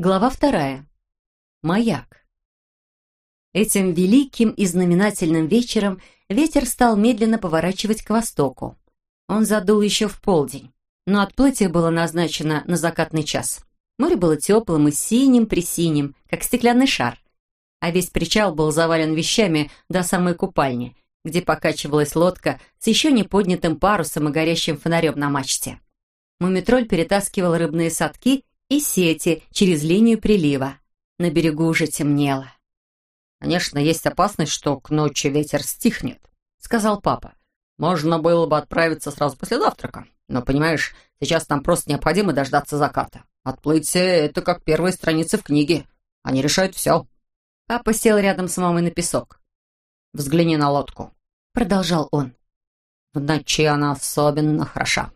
Глава вторая. Маяк. Этим великим и знаменательным вечером ветер стал медленно поворачивать к востоку. Он задул еще в полдень, но отплытие было назначено на закатный час. Море было теплым и синим-присиним, как стеклянный шар, а весь причал был завален вещами до самой купальни, где покачивалась лодка с еще не поднятым парусом и горящим фонарем на мачте. Мумитроль перетаскивал рыбные садки и сети через линию прилива. На берегу уже темнело. «Конечно, есть опасность, что к ночи ветер стихнет», — сказал папа. «Можно было бы отправиться сразу после завтрака. Но, понимаешь, сейчас нам просто необходимо дождаться заката. Отплытие — это как первые страницы в книге. Они решают все». Папа сел рядом с мамой на песок. «Взгляни на лодку», — продолжал он. «В ночи она особенно хороша.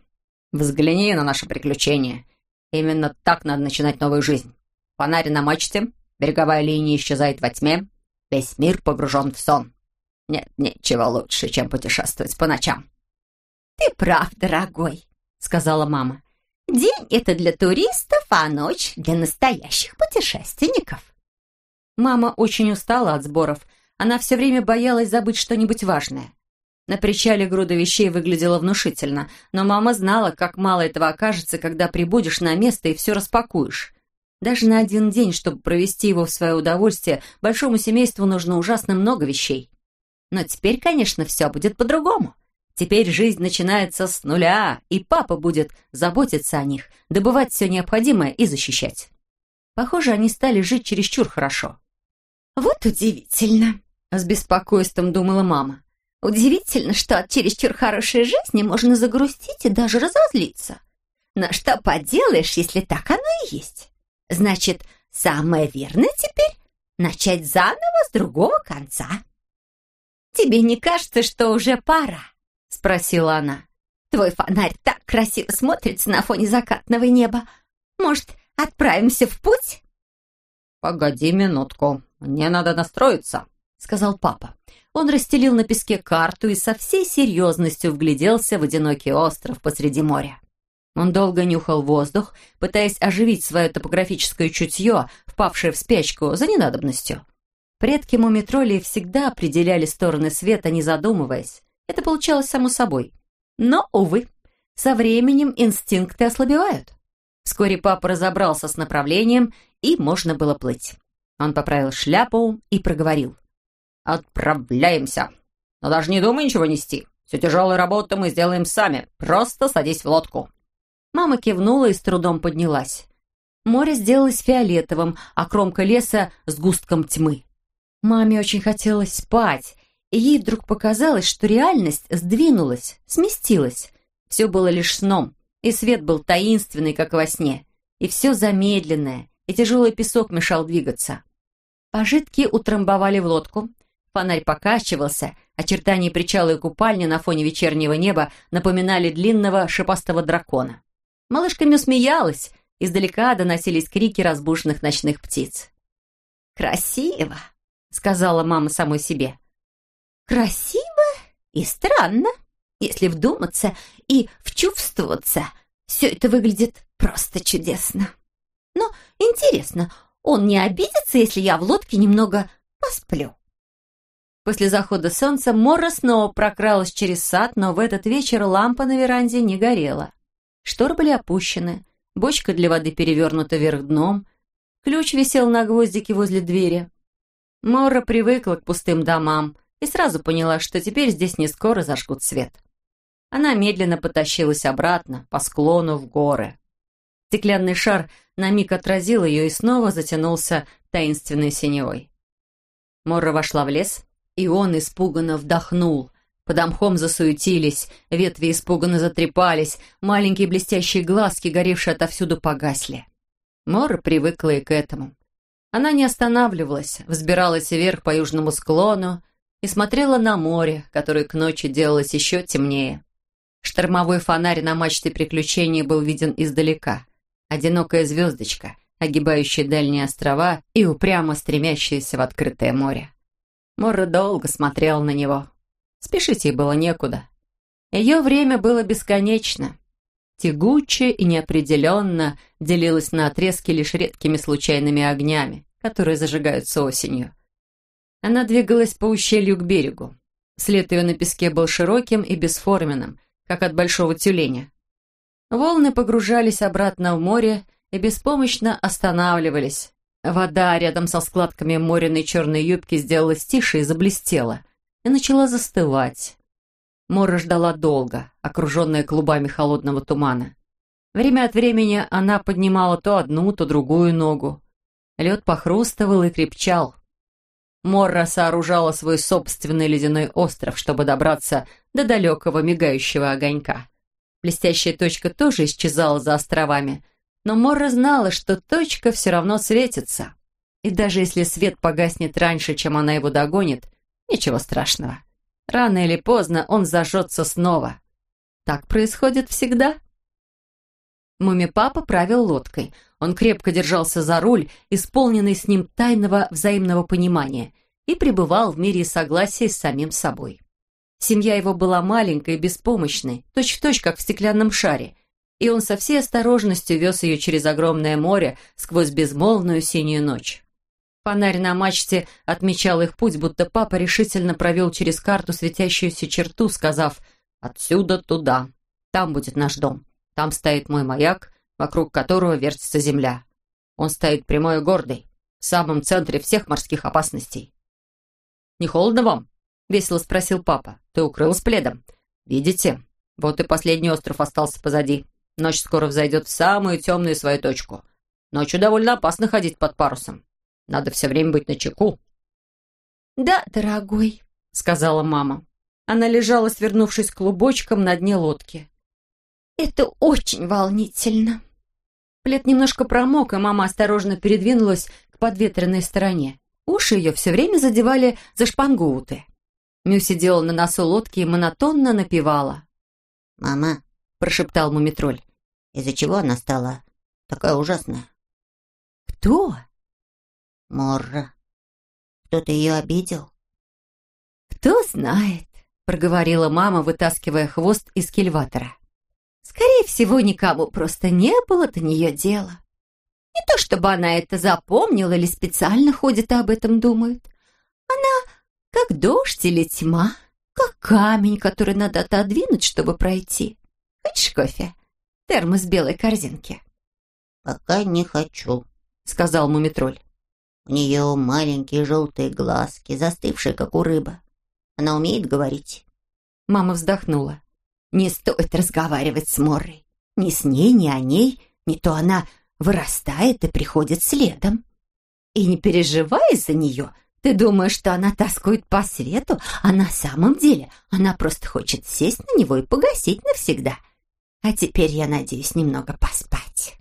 Взгляни на наше приключение. Именно так надо начинать новую жизнь. Фонарь на мачте, береговая линия исчезает во тьме, весь мир погружен в сон. Нет ничего лучше, чем путешествовать по ночам. «Ты прав, дорогой», — сказала мама. «День — это для туристов, а ночь — для настоящих путешественников». Мама очень устала от сборов. Она все время боялась забыть что-нибудь важное. На причале груда вещей выглядела внушительно, но мама знала, как мало этого окажется, когда прибудешь на место и все распакуешь. Даже на один день, чтобы провести его в свое удовольствие, большому семейству нужно ужасно много вещей. Но теперь, конечно, все будет по-другому. Теперь жизнь начинается с нуля, и папа будет заботиться о них, добывать все необходимое и защищать. Похоже, они стали жить чересчур хорошо. «Вот удивительно», — с беспокойством думала мама. Удивительно, что от чересчур хорошей жизни можно загрустить и даже разозлиться. Но что поделаешь, если так оно и есть? Значит, самое верное теперь — начать заново с другого конца. «Тебе не кажется, что уже пора?» — спросила она. «Твой фонарь так красиво смотрится на фоне закатного неба. Может, отправимся в путь?» «Погоди минутку, мне надо настроиться», — сказал папа. Он расстелил на песке карту и со всей серьезностью вгляделся в одинокий остров посреди моря. Он долго нюхал воздух, пытаясь оживить свое топографическое чутье, впавшее в спячку за ненадобностью. Предки мумитролей всегда определяли стороны света, не задумываясь. Это получалось само собой. Но, увы, со временем инстинкты ослабевают. Вскоре папа разобрался с направлением, и можно было плыть. Он поправил шляпу и проговорил. «Отправляемся. Но даже не думай ничего нести. Всю тяжелую работу мы сделаем сами. Просто садись в лодку». Мама кивнула и с трудом поднялась. Море сделалось фиолетовым, а кромка леса — с густком тьмы. Маме очень хотелось спать, и ей вдруг показалось, что реальность сдвинулась, сместилась. Все было лишь сном, и свет был таинственный, как во сне, и все замедленное, и тяжелый песок мешал двигаться. Пожитки утрамбовали в лодку, Фонарь покачивался, очертания причала и купальни на фоне вечернего неба напоминали длинного шипастого дракона. Малышка Мю смеялась, издалека доносились крики разбуженных ночных птиц. «Красиво», — сказала мама самой себе. «Красиво и странно, если вдуматься и вчувствоваться. Все это выглядит просто чудесно. Но интересно, он не обидится, если я в лодке немного посплю?» После захода солнца Мора снова прокралась через сад, но в этот вечер лампа на веранде не горела. Шторы были опущены, бочка для воды перевернута вверх дном, ключ висел на гвоздике возле двери. Мора привыкла к пустым домам и сразу поняла, что теперь здесь не скоро зажгут свет. Она медленно потащилась обратно, по склону в горы. Стеклянный шар на миг отразил ее и снова затянулся таинственной синевой. Мора вошла в лес, и он испуганно вдохнул. Под мхом засуетились, ветви испуганно затрепались, маленькие блестящие глазки, горевшие отовсюду, погасли. Мора привыкла и к этому. Она не останавливалась, взбиралась вверх по южному склону и смотрела на море, которое к ночи делалось еще темнее. Штормовой фонарь на мачте приключений был виден издалека. Одинокая звездочка, огибающая дальние острова и упрямо стремящаяся в открытое море. Мора долго смотрел на него. Спешить ей было некуда. Ее время было бесконечно. тягуче и неопределенно делилась на отрезки лишь редкими случайными огнями, которые зажигаются осенью. Она двигалась по ущелью к берегу. След ее на песке был широким и бесформенным, как от большого тюленя. Волны погружались обратно в море и беспомощно останавливались. Вода рядом со складками моряной черной юбки сделалась тише и заблестела, и начала застывать. Мора ждала долго, окруженная клубами холодного тумана. Время от времени она поднимала то одну, то другую ногу. Лед похрустывал и крепчал. Морра сооружала свой собственный ледяной остров, чтобы добраться до далекого мигающего огонька. Блестящая точка тоже исчезала за островами, но Морра знала, что точка все равно светится. И даже если свет погаснет раньше, чем она его догонит, ничего страшного. Рано или поздно он зажжется снова. Так происходит всегда. Муми-папа правил лодкой. Он крепко держался за руль, исполненный с ним тайного взаимного понимания, и пребывал в мире согласия с самим собой. Семья его была маленькой и беспомощной, точь-в-точь, как в стеклянном шаре, и он со всей осторожностью вез ее через огромное море сквозь безмолвную синюю ночь. Фонарь на мачте отмечал их путь, будто папа решительно провел через карту светящуюся черту, сказав «Отсюда туда. Там будет наш дом. Там стоит мой маяк, вокруг которого вертится земля. Он стоит прямой и гордый, в самом центре всех морских опасностей». «Не холодно вам?» — весело спросил папа. «Ты укрылась пледом. Видите? Вот и последний остров остался позади. Ночь скоро взойдет в самую темную свою точку. Ночью довольно опасно ходить под парусом. Надо все время быть на чеку. «Да, дорогой», — сказала мама. Она лежала, свернувшись клубочком на дне лодки. «Это очень волнительно». Плед немножко промок, и мама осторожно передвинулась к подветренной стороне. Уши ее все время задевали за шпангоуты. Мю сидела на носу лодки и монотонно напевала. «Мама», — прошептал мумитроль, — «из-за чего она стала такая ужасная?» «Кто?» Морра. Кто-то ее обидел? Кто знает, проговорила мама, вытаскивая хвост из кильватора. Скорее всего, никому просто не было до нее дела. Не то чтобы она это запомнила или специально ходит и об этом думает. Она как дождь или тьма, как камень, который надо отодвинуть, чтобы пройти. Хочешь кофе? Термос белой корзинки. «Пока не хочу», — сказал мумитроль. У нее маленькие желтые глазки, застывшие, как у рыбы. Она умеет говорить?» Мама вздохнула. «Не стоит разговаривать с Моррой. Ни с ней, ни о ней. Не то она вырастает и приходит следом. И не переживай за нее. Ты думаешь, что она тоскует по свету, а на самом деле она просто хочет сесть на него и погасить навсегда. А теперь, я надеюсь, немного поспать».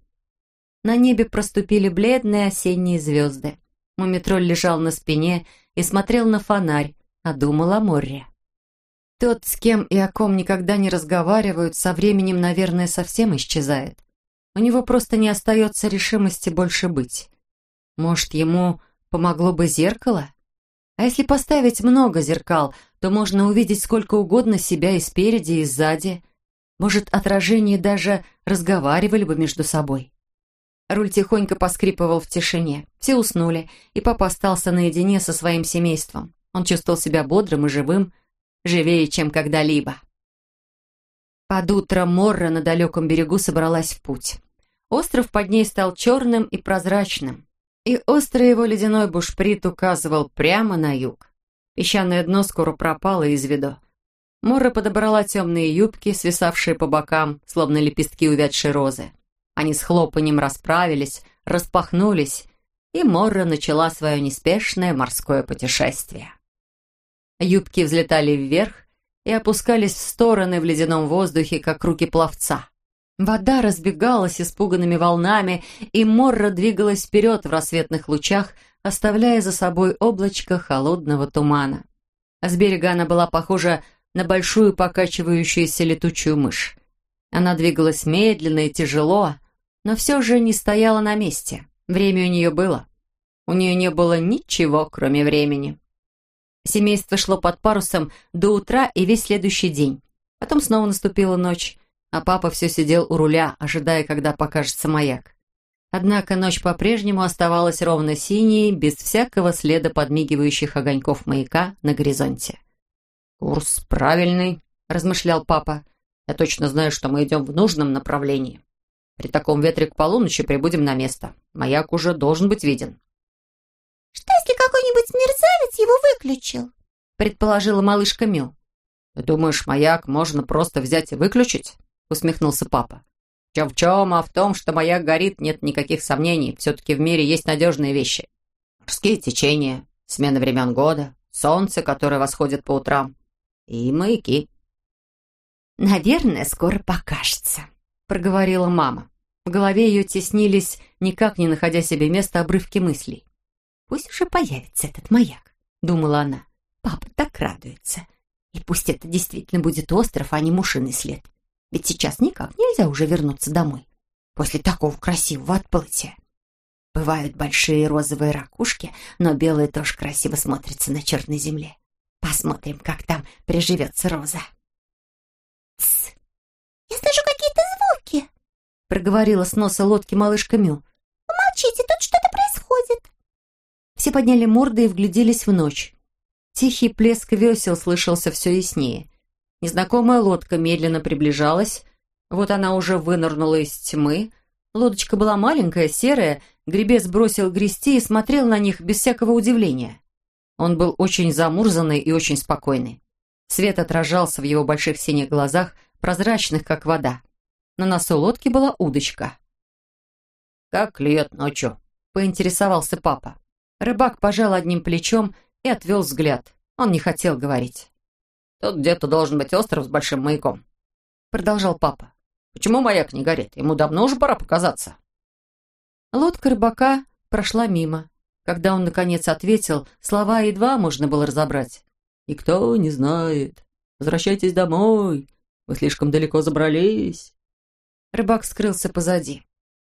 На небе проступили бледные осенние звезды. Мумитроль лежал на спине и смотрел на фонарь, а думал о море. Тот, с кем и о ком никогда не разговаривают, со временем, наверное, совсем исчезает. У него просто не остается решимости больше быть. Может, ему помогло бы зеркало? А если поставить много зеркал, то можно увидеть сколько угодно себя и спереди, и сзади. Может, отражения даже разговаривали бы между собой. Руль тихонько поскрипывал в тишине. Все уснули, и папа остался наедине со своим семейством. Он чувствовал себя бодрым и живым, живее, чем когда-либо. Под утро Морра на далеком берегу собралась в путь. Остров под ней стал черным и прозрачным, и острый его ледяной бушприт указывал прямо на юг. Песчаное дно скоро пропало из виду. Морра подобрала темные юбки, свисавшие по бокам, словно лепестки увядшей розы. Они с хлопанием расправились, распахнулись, и Морра начала свое неспешное морское путешествие. Юбки взлетали вверх и опускались в стороны в ледяном воздухе, как руки пловца. Вода разбегалась испуганными волнами, и Морра двигалась вперед в рассветных лучах, оставляя за собой облачко холодного тумана. С берега она была похожа на большую покачивающуюся летучую мышь. Она двигалась медленно и тяжело, но все же не стояла на месте. Время у нее было. У нее не было ничего, кроме времени. Семейство шло под парусом до утра и весь следующий день. Потом снова наступила ночь. а папа все сидел у руля, ожидая, когда покажется маяк. Однако ночь по-прежнему оставалась ровно синей, без всякого следа подмигивающих огоньков маяка на горизонте. «Курс правильный», — размышлял папа. «Я точно знаю, что мы идем в нужном направлении. При таком ветре к полуночи прибудем на место. Маяк уже должен быть виден». «Что, если какой-нибудь мерзавец его выключил?» — предположила малышка Мю. «Ты думаешь, маяк можно просто взять и выключить?» — усмехнулся папа. «В чем в чем, а в том, что маяк горит, нет никаких сомнений. Все-таки в мире есть надежные вещи. Морские течения, смена времен года, солнце, которое восходит по утрам, и маяки». «Наверное, скоро покажется», — проговорила мама. В голове ее теснились, никак не находя себе места, обрывки мыслей. «Пусть уже появится этот маяк», — думала она. «Папа так радуется. И пусть это действительно будет остров, а не мушиный след. Ведь сейчас никак нельзя уже вернуться домой. После такого красивого отплытия. Бывают большие розовые ракушки, но белые тоже красиво смотрятся на черной земле. Посмотрим, как там приживется роза. «Тсс! Я слышу какие-то звуки!» проговорила с носа лодки малышка Мю. «Помолчите, тут что-то происходит!» Все подняли морды и вгляделись в ночь. Тихий плеск весел слышался все яснее. Незнакомая лодка медленно приближалась. Вот она уже вынырнула из тьмы. Лодочка была маленькая, серая. Гребец бросил грести и смотрел на них без всякого удивления. Он был очень замурзанный и очень спокойный. Свет отражался в его больших синих глазах, прозрачных, как вода. На носу лодки была удочка. «Как клюет ночью?» — поинтересовался папа. Рыбак пожал одним плечом и отвел взгляд. Он не хотел говорить. «Тут где-то должен быть остров с большим маяком», — продолжал папа. «Почему маяк не горит? Ему давно уже пора показаться». Лодка рыбака прошла мимо. Когда он, наконец, ответил, слова едва можно было разобрать. «Никто не знает. Возвращайтесь домой. Вы слишком далеко забрались». Рыбак скрылся позади.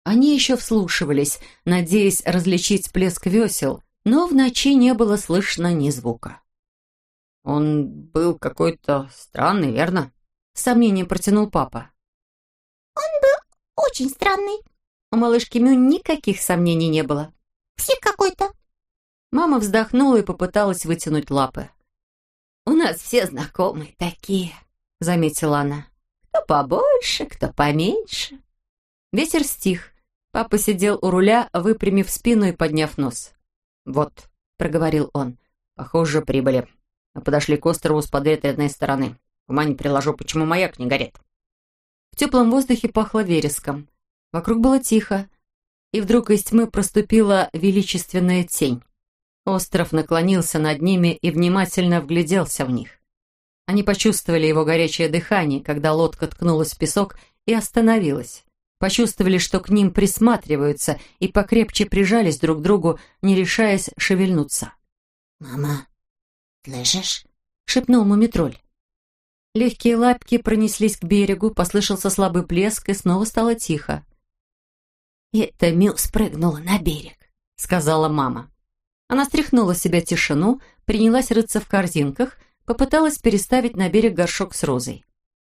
Они еще вслушивались, надеясь различить плеск весел, но в ночи не было слышно ни звука. «Он был какой-то странный, верно?» — с сомнением протянул папа. «Он был очень странный». У малышки Мю никаких сомнений не было. «Псих какой-то». Мама вздохнула и попыталась вытянуть лапы. «У нас все знакомые такие», — заметила она. «Кто побольше, кто поменьше». Ветер стих. Папа сидел у руля, выпрямив спину и подняв нос. «Вот», — проговорил он, — «похоже, прибыли. Мы подошли к острову с подветренной стороны. Ума не приложу, почему маяк не горит». В теплом воздухе пахло вереском. Вокруг было тихо, и вдруг из тьмы проступила величественная тень. Остров наклонился над ними и внимательно вгляделся в них. Они почувствовали его горячее дыхание, когда лодка ткнулась в песок и остановилась почувствовали, что к ним присматриваются, и покрепче прижались друг к другу, не решаясь шевельнуться. «Мама, слышишь?» — шепнул мумитроль. Легкие лапки пронеслись к берегу, послышался слабый плеск, и снова стало тихо. «Это Мю спрыгнула на берег», — сказала мама. Она стряхнула с себя тишину, принялась рыться в корзинках, попыталась переставить на берег горшок с розой.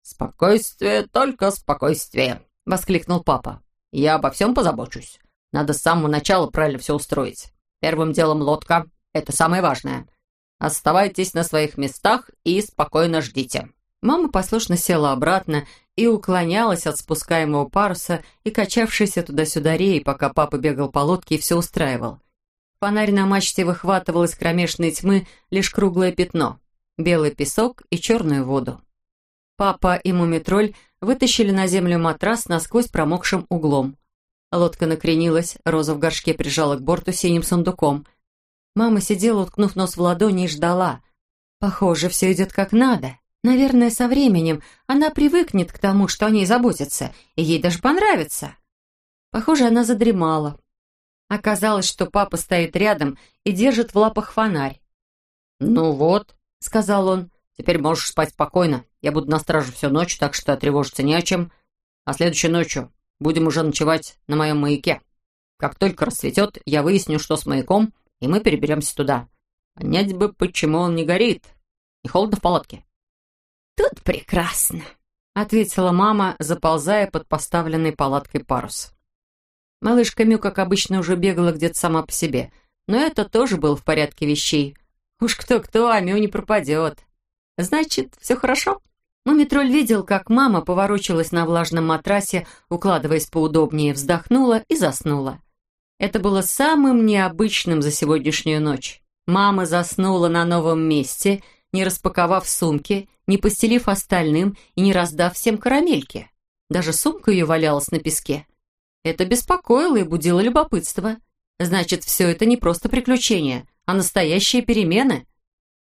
«Спокойствие, только спокойствие», — воскликнул папа. «Я обо всем позабочусь. Надо с самого начала правильно все устроить. Первым делом лодка. Это самое важное. Оставайтесь на своих местах и спокойно ждите». Мама послушно села обратно и уклонялась от спускаемого паруса и качавшейся туда-сюда реи, пока папа бегал по лодке и все устраивал. Фонарь на мачте выхватывал из кромешной тьмы лишь круглое пятно, белый песок и черную воду. Папа и мумитроль вытащили на землю матрас насквозь промокшим углом. Лодка накренилась, Роза в горшке прижала к борту синим сундуком. Мама сидела, уткнув нос в ладони, и ждала. Похоже, все идет как надо. Наверное, со временем она привыкнет к тому, что о ней заботятся, и ей даже понравится. Похоже, она задремала. Оказалось, что папа стоит рядом и держит в лапах фонарь. «Ну вот», — сказал он, — «теперь можешь спать спокойно. Я буду на страже всю ночь, так что тревожиться не о чем. А следующей ночью будем уже ночевать на моем маяке. Как только рассветет, я выясню, что с маяком, и мы переберемся туда. Понять бы, почему он не горит. Не холодно в палатке?» «Тут прекрасно», — ответила мама, заползая под поставленной палаткой парус. Малышка Мю, как обычно, уже бегала где-то сама по себе, но это тоже было в порядке вещей. Уж кто-кто, а Мю не пропадет. Значит, все хорошо? Мумитроль видел, как мама поворочилась на влажном матрасе, укладываясь поудобнее, вздохнула и заснула. Это было самым необычным за сегодняшнюю ночь. Мама заснула на новом месте, не распаковав сумки, не постелив остальным и не раздав всем карамельки. Даже сумка ее валялась на песке. Это беспокоило и будило любопытство. Значит, все это не просто приключения, а настоящие перемены.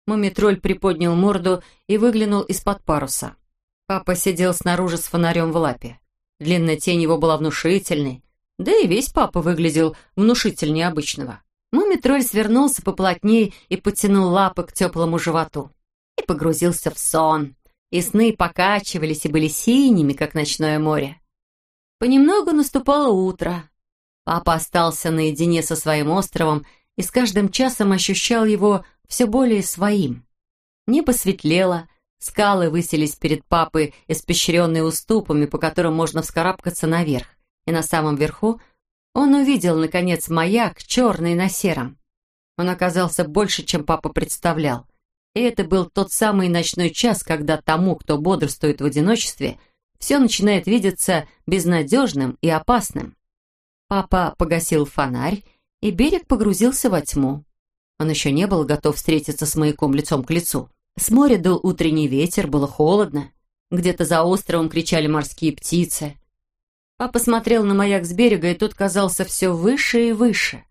Мумитроль приподнял морду и выглянул из-под паруса. Папа сидел снаружи с фонарем в лапе. Длинная тень его была внушительной, да и весь папа выглядел внушительнее обычного. Мумитроль свернулся поплотнее и потянул лапы к теплому животу. И погрузился в сон. И сны покачивались и были синими, как ночное море. Понемногу наступало утро. Папа остался наедине со своим островом и с каждым часом ощущал его все более своим. Небо светлело, скалы высились перед папой, испещренные уступами, по которым можно вскарабкаться наверх, и на самом верху он увидел, наконец, маяк, черный на сером. Он оказался больше, чем папа представлял. И это был тот самый ночной час, когда тому, кто бодрствует в одиночестве – все начинает видеться безнадежным и опасным. Папа погасил фонарь, и берег погрузился во тьму. Он еще не был готов встретиться с маяком лицом к лицу. С моря дул утренний ветер, было холодно. Где-то за островом кричали морские птицы. Папа смотрел на маяк с берега, и тот казался все выше и выше.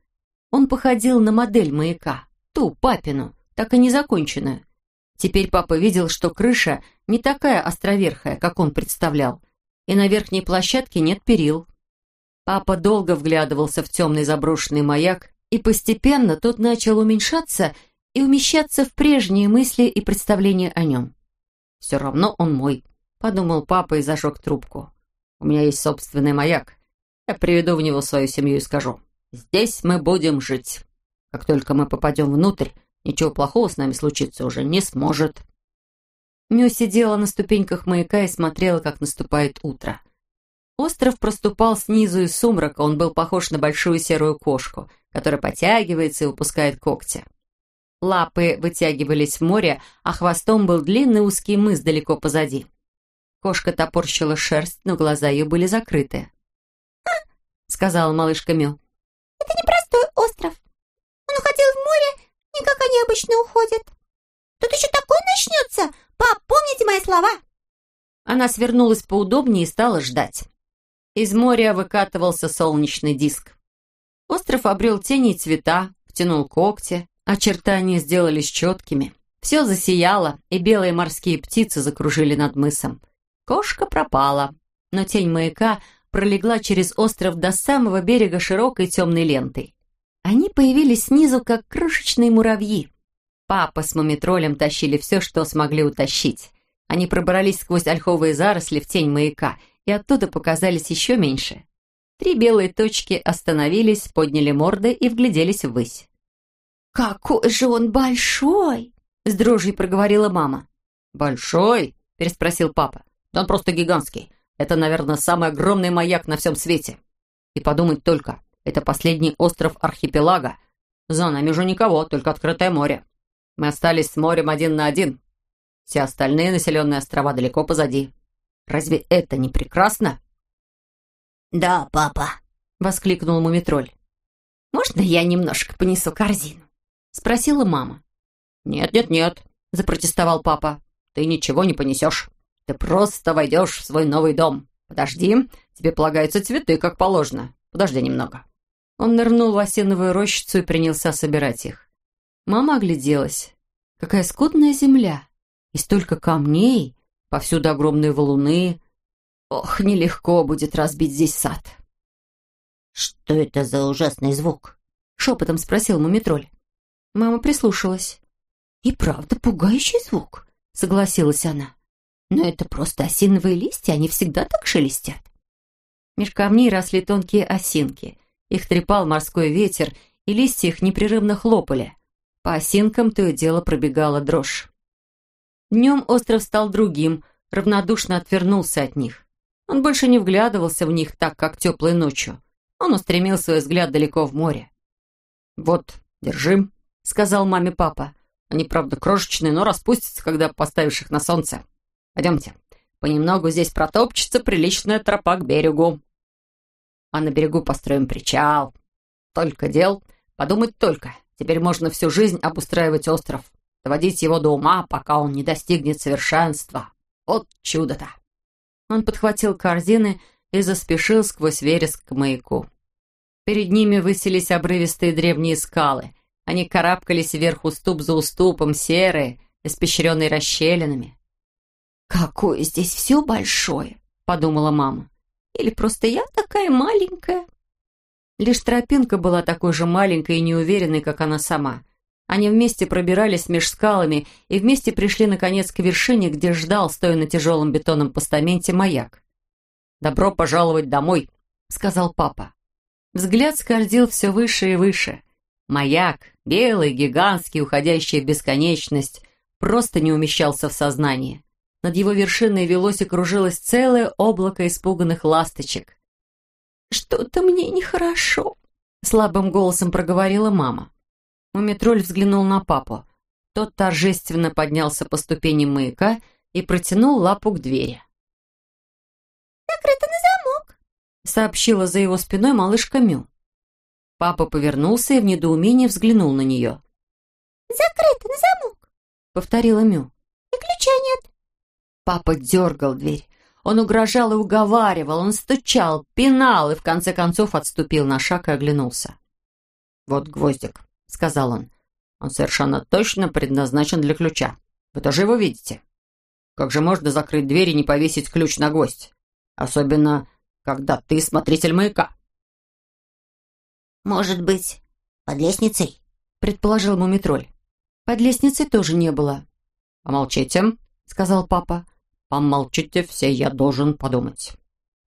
Он походил на модель маяка, ту, папину, так и незаконченную. Теперь папа видел, что крыша не такая островерхая, как он представлял, и на верхней площадке нет перил. Папа долго вглядывался в темный заброшенный маяк, и постепенно тот начал уменьшаться и умещаться в прежние мысли и представления о нем. «Все равно он мой», — подумал папа и зажег трубку. «У меня есть собственный маяк. Я приведу в него свою семью и скажу, здесь мы будем жить. Как только мы попадем внутрь, Ничего плохого с нами случиться уже не сможет». Мю сидела на ступеньках маяка и смотрела, как наступает утро. Остров проступал снизу из сумрака, он был похож на большую серую кошку, которая потягивается и выпускает когти. Лапы вытягивались в море, а хвостом был длинный узкий мыс далеко позади. Кошка топорщила шерсть, но глаза ее были закрыты. «А!» — сказала малышка Мю. «Это непростой остров. Он уходил в море не как они обычно уходят. Тут еще такое начнется. Пап, помните мои слова?» Она свернулась поудобнее и стала ждать. Из моря выкатывался солнечный диск. Остров обрел тени и цвета, втянул когти, очертания сделались четкими. Все засияло, и белые морские птицы закружили над мысом. Кошка пропала, но тень маяка пролегла через остров до самого берега широкой темной лентой. Они появились снизу, как крошечные муравьи. Папа с мумитролем тащили все, что смогли утащить. Они пробрались сквозь ольховые заросли в тень маяка, и оттуда показались еще меньше. Три белые точки остановились, подняли морды и вгляделись ввысь. «Какой же он большой!» — с дрожью проговорила мама. «Большой?» — переспросил папа. «Да он просто гигантский. Это, наверное, самый огромный маяк на всем свете. И подумать только, это последний остров архипелага. За нами уже никого, только открытое море. Мы остались с морем один на один. Все остальные населенные острова далеко позади. Разве это не прекрасно?» «Да, папа», — воскликнул Мумитроль. «Можно я немножко понесу корзину?» — спросила мама. «Нет-нет-нет», — запротестовал папа. «Ты ничего не понесешь. Ты просто войдешь в свой новый дом. Подожди, тебе полагаются цветы, как положено. Подожди немного». Он нырнул в осиновую рощицу и принялся собирать их. Мама огляделась. Какая скудная земля! И столько камней, повсюду огромные валуны. Ох, нелегко будет разбить здесь сад. «Что это за ужасный звук?» — шепотом спросил Мумитроль. Мама прислушалась. «И правда пугающий звук», — согласилась она. «Но это просто осиновые листья, они всегда так шелестят». Меж камней росли тонкие осинки — их трепал морской ветер, и листья их непрерывно хлопали. По осинкам то и дело пробегала дрожь. Днем остров стал другим, равнодушно отвернулся от них. Он больше не вглядывался в них так, как теплой ночью. Он устремил свой взгляд далеко в море. «Вот, держи», — сказал маме папа. «Они, правда, крошечные, но распустятся, когда поставишь их на солнце. Пойдемте. Понемногу здесь протопчется приличная тропа к берегу. А на берегу построим причал. Только дел. Подумать только. Теперь можно всю жизнь обустраивать остров. Доводить его до ума, пока он не достигнет совершенства. Вот чудо-то!» Он подхватил корзины и заспешил сквозь вереск к маяку. Перед ними высились обрывистые древние скалы. Они карабкались вверх уступ за уступом, серые, испещренные расщелинами. «Какое здесь все большое!» — подумала мама. «Или просто я такая маленькая?» Лишь тропинка была такой же маленькой и неуверенной, как она сама. Они вместе пробирались меж скалами и вместе пришли, наконец, к вершине, где ждал, стоя на тяжелом бетонном постаменте, маяк. «Добро пожаловать домой», — сказал папа. Взгляд скользил все выше и выше. Маяк, белый, гигантский, уходящий в бесконечность, просто не умещался в сознании. Над его вершиной велось и кружилось целое облако испуганных ласточек. «Что-то мне нехорошо», — слабым голосом проговорила мама. Мумитроль взглянул на папу. Тот торжественно поднялся по ступеням маяка и протянул лапу к двери. «Закрыто на замок», — сообщила за его спиной малышка Мю. Папа повернулся и в недоумении взглянул на нее. «Закрыто на замок», — повторила Мю. Папа дергал дверь. Он угрожал и уговаривал, он стучал, пинал и в конце концов отступил на шаг и оглянулся. «Вот гвоздик», — сказал он. «Он совершенно точно предназначен для ключа. Вы тоже его видите? Как же можно закрыть дверь и не повесить ключ на гвоздь? Особенно, когда ты смотритель маяка». «Может быть, под лестницей?» — предположил Мумитроль. Под лестницей тоже не было. «Помолчите», — сказал папа. «Помолчите все, я должен подумать».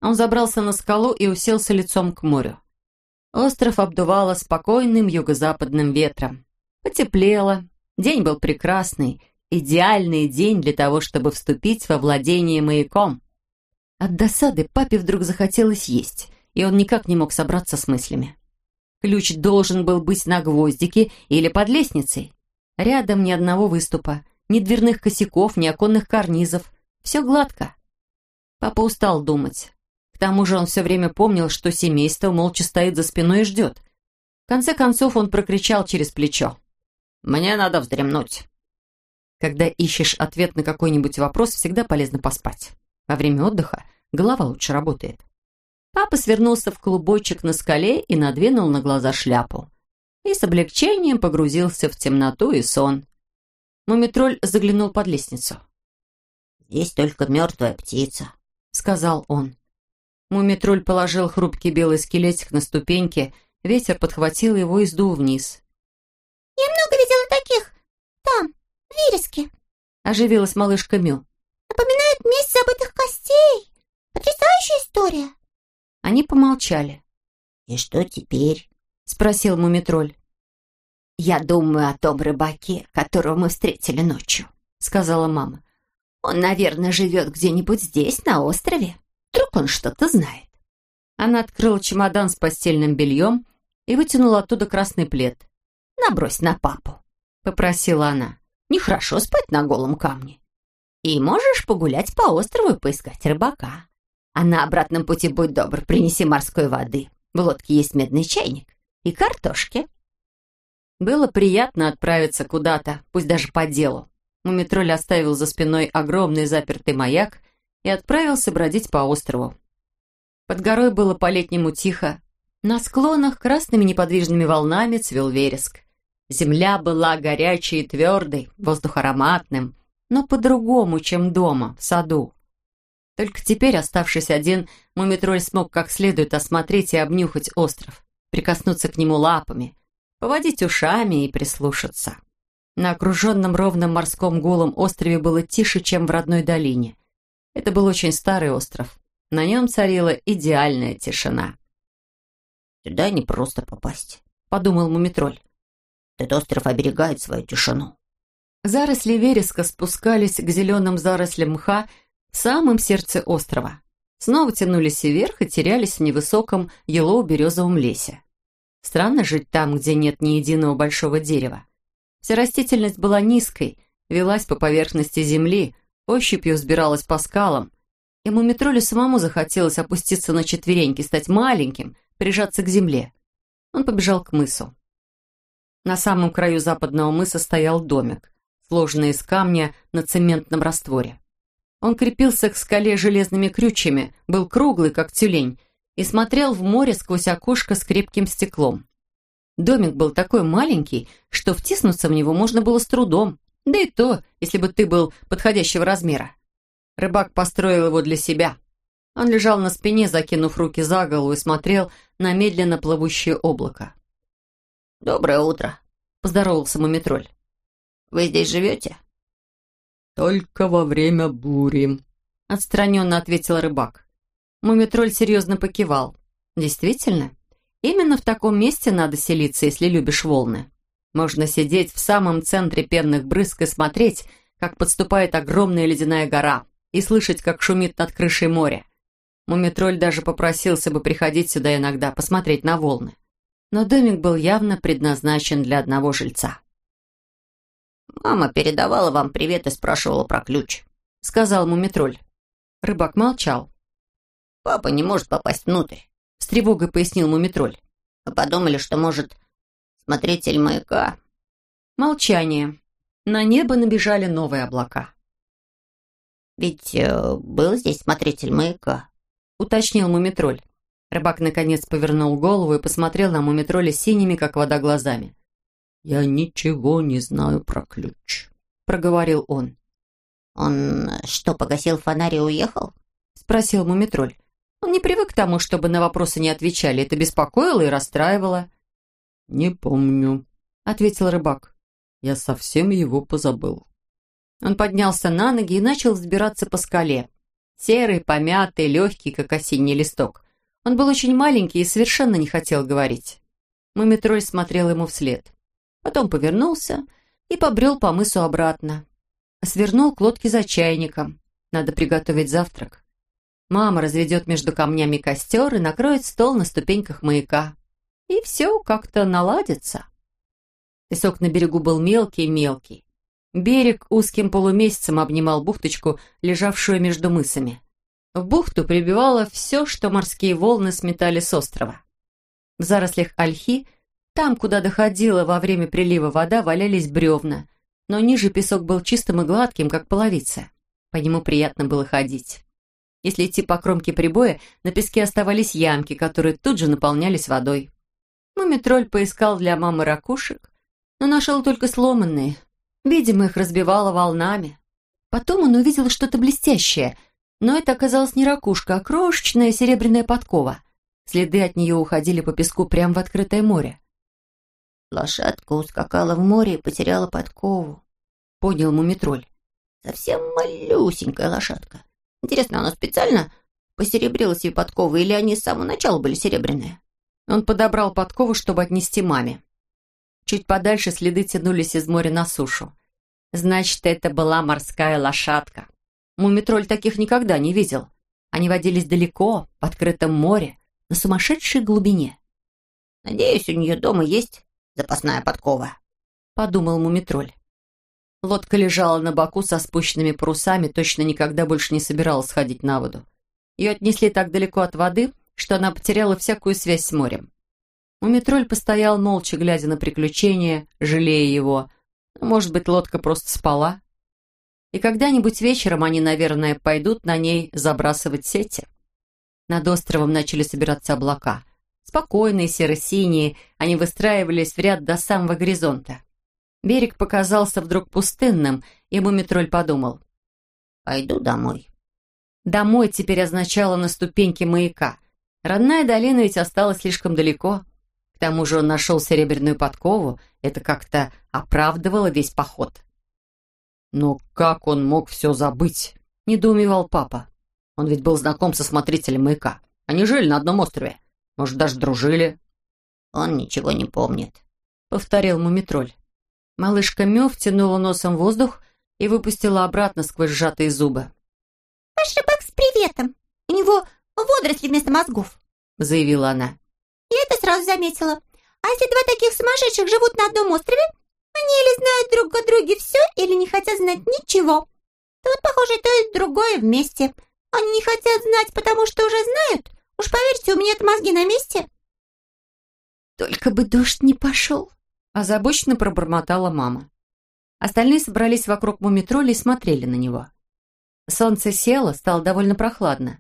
Он забрался на скалу и уселся лицом к морю. Остров обдувало спокойным юго-западным ветром. Потеплело. День был прекрасный, идеальный день для того, чтобы вступить во владение маяком. От досады папе вдруг захотелось есть, и он никак не мог собраться с мыслями. Ключ должен был быть на гвоздике или под лестницей. Рядом ни одного выступа, ни дверных косяков, ни оконных карнизов. Все гладко. Папа устал думать. К тому же он все время помнил, что семейство молча стоит за спиной и ждет. В конце концов он прокричал через плечо. «Мне надо вздремнуть». Когда ищешь ответ на какой-нибудь вопрос, всегда полезно поспать. Во время отдыха голова лучше работает. Папа свернулся в клубочек на скале и надвинул на глаза шляпу. И с облегчением погрузился в темноту и сон. Мумитроль заглянул под лестницу. «Здесь только мертвая птица», — сказал он. Мумитроль положил хрупкий белый скелетик на ступеньки, ветер подхватил его и сдул вниз. «Я много видела таких. Там, в вереске», — оживилась малышка Мю. «Напоминает месть забытых костей. Потрясающая история». Они помолчали. «И что теперь?» — спросил Мумитроль. «Я думаю о том рыбаке, которого мы встретили ночью», — сказала мама. «Он, наверное, живет где-нибудь здесь, на острове. Вдруг он что-то знает». Она открыла чемодан с постельным бельем и вытянула оттуда красный плед. «Набрось на папу», — попросила она. «Нехорошо спать на голом камне. И можешь погулять по острову и поискать рыбака. А на обратном пути, будь добр, принеси морской воды. В лодке есть медный чайник и картошки». Было приятно отправиться куда-то, пусть даже по делу. Мумитроль оставил за спиной огромный запертый маяк и отправился бродить по острову. Под горой было по-летнему тихо. На склонах красными неподвижными волнами цвел вереск. Земля была горячей и твердой, воздух ароматным, но по-другому, чем дома, в саду. Только теперь, оставшись один, Мумитроль смог как следует осмотреть и обнюхать остров, прикоснуться к нему лапами, поводить ушами и прислушаться. На окруженном ровным морском гулом острове было тише, чем в родной долине. Это был очень старый остров. На нем царила идеальная тишина. «Сюда не просто попасть», — подумал Мумитроль. «Этот остров оберегает свою тишину». Заросли вереска спускались к зеленым зарослям мха в самом сердце острова. Снова тянулись вверх и терялись в невысоком елоу-березовом лесе. Странно жить там, где нет ни единого большого дерева. Вся растительность была низкой, велась по поверхности земли, ощупью взбиралась по скалам. И Мумитролю самому захотелось опуститься на четвереньки, стать маленьким, прижаться к земле. Он побежал к мысу. На самом краю западного мыса стоял домик, сложенный из камня на цементном растворе. Он крепился к скале железными крючьями, был круглый, как тюлень, и смотрел в море сквозь окошко с крепким стеклом. Домик был такой маленький, что втиснуться в него можно было с трудом, да и то, если бы ты был подходящего размера. Рыбак построил его для себя. Он лежал на спине, закинув руки за голову и смотрел на медленно плывущее облако. «Доброе утро», — поздоровался Мумитроль. «Вы здесь живете?» «Только во время бури», — отстраненно ответил рыбак. Мумитроль серьезно покивал. «Действительно, именно в таком месте надо селиться, если любишь волны. Можно сидеть в самом центре пенных брызг и смотреть, как подступает огромная ледяная гора, и слышать, как шумит над крышей море. Мумитроль даже попросился бы приходить сюда иногда, посмотреть на волны. Но домик был явно предназначен для одного жильца. «Мама передавала вам привет и спрашивала про ключ», — сказал Мумитроль. Рыбак молчал. Папа не может попасть внутрь», — с тревогой пояснил Мумитроль. «Мы подумали, что, может, смотритель маяка...» Молчание. На небо набежали новые облака. «Ведь э, был здесь смотритель маяка», — уточнил Мумитроль. Рыбак наконец повернул голову и посмотрел на Мумитроля синими, как вода, глазами. «Я ничего не знаю про ключ», — проговорил он. «Он что, погасил фонарь и уехал?» — спросил Мумитроль. Он не привык к тому, чтобы на вопросы не отвечали. Это беспокоило и расстраивало. «Не помню», — ответил рыбак. «Я совсем его позабыл». Он поднялся на ноги и начал взбираться по скале. Серый, помятый, легкий, как осенний листок. Он был очень маленький и совершенно не хотел говорить. Мумитроль смотрел ему вслед. Потом повернулся и побрел по мысу обратно. Свернул к лодке за чайником. Надо приготовить завтрак. Мама разведет между камнями костер и накроет стол на ступеньках маяка. И все как-то наладится. Песок на берегу был мелкий-мелкий. Берег узким полумесяцем обнимал бухточку, лежавшую между мысами. В бухту прибивало все, что морские волны сметали с острова. В зарослях ольхи, там, куда доходила во время прилива вода, валялись бревна, но ниже песок был чистым и гладким, как половица. По нему приятно было ходить. Если идти по кромке прибоя, на песке оставались ямки, которые тут же наполнялись водой. Мумитроль поискал для мамы ракушек, но нашел только сломанные. Видимо, их разбивало волнами. Потом он увидел что-то блестящее, но это оказалось не ракушка, а крошечная серебряная подкова. Следы от нее уходили по песку прямо в открытое море. «Лошадка ускакала в море и потеряла подкову», — понял Мумитроль. «Совсем малюсенькая лошадка. Интересно, она специально посеребрила себе подковы, или они с самого начала были серебряные? Он подобрал подкову, чтобы отнести маме. Чуть подальше следы тянулись из моря на сушу. Значит, это была морская лошадка. Мумитроль таких никогда не видел. Они водились далеко, в открытом море, на сумасшедшей глубине. «Надеюсь, у нее дома есть запасная подкова», — подумал Мумитроль. Лодка лежала на боку со спущенными парусами, точно никогда больше не собиралась сходить на воду. Ее отнесли так далеко от воды, что она потеряла всякую связь с морем. Мумитроль постоял молча, глядя на приключения, жалея его. Ну, может быть, лодка просто спала? И когда-нибудь вечером они, наверное, пойдут на ней забрасывать сети. Над островом начали собираться облака. Спокойные, серо-синие, они выстраивались в ряд до самого горизонта. Берег показался вдруг пустынным, и Мумитроль подумал. «Пойду домой». «Домой» теперь означало на ступеньке маяка. Родная долина ведь осталась слишком далеко. К тому же он нашел серебряную подкову. Это как-то оправдывало весь поход. «Но как он мог все забыть?» — недоумевал папа. «Он ведь был знаком со смотрителем маяка. Они жили на одном острове. Может, даже дружили?» «Он ничего не помнит», — повторил Мумитроль. Малышка Мё втянула носом воздух и выпустила обратно сквозь сжатые зубы. ваш рыбак с приветом. У него водоросли вместо мозгов», — заявила она. «Я это сразу заметила. А если два таких сумасшедших живут на одном острове, они или знают друг о друге все, или не хотят знать ничего. Тут, похоже, то и другое вместе. Они не хотят знать, потому что уже знают. Уж поверьте, у меня-то мозги на месте». «Только бы дождь не пошел», — озабоченно пробормотала мама. Остальные собрались вокруг мумитроля и смотрели на него. Солнце село, стало довольно прохладно.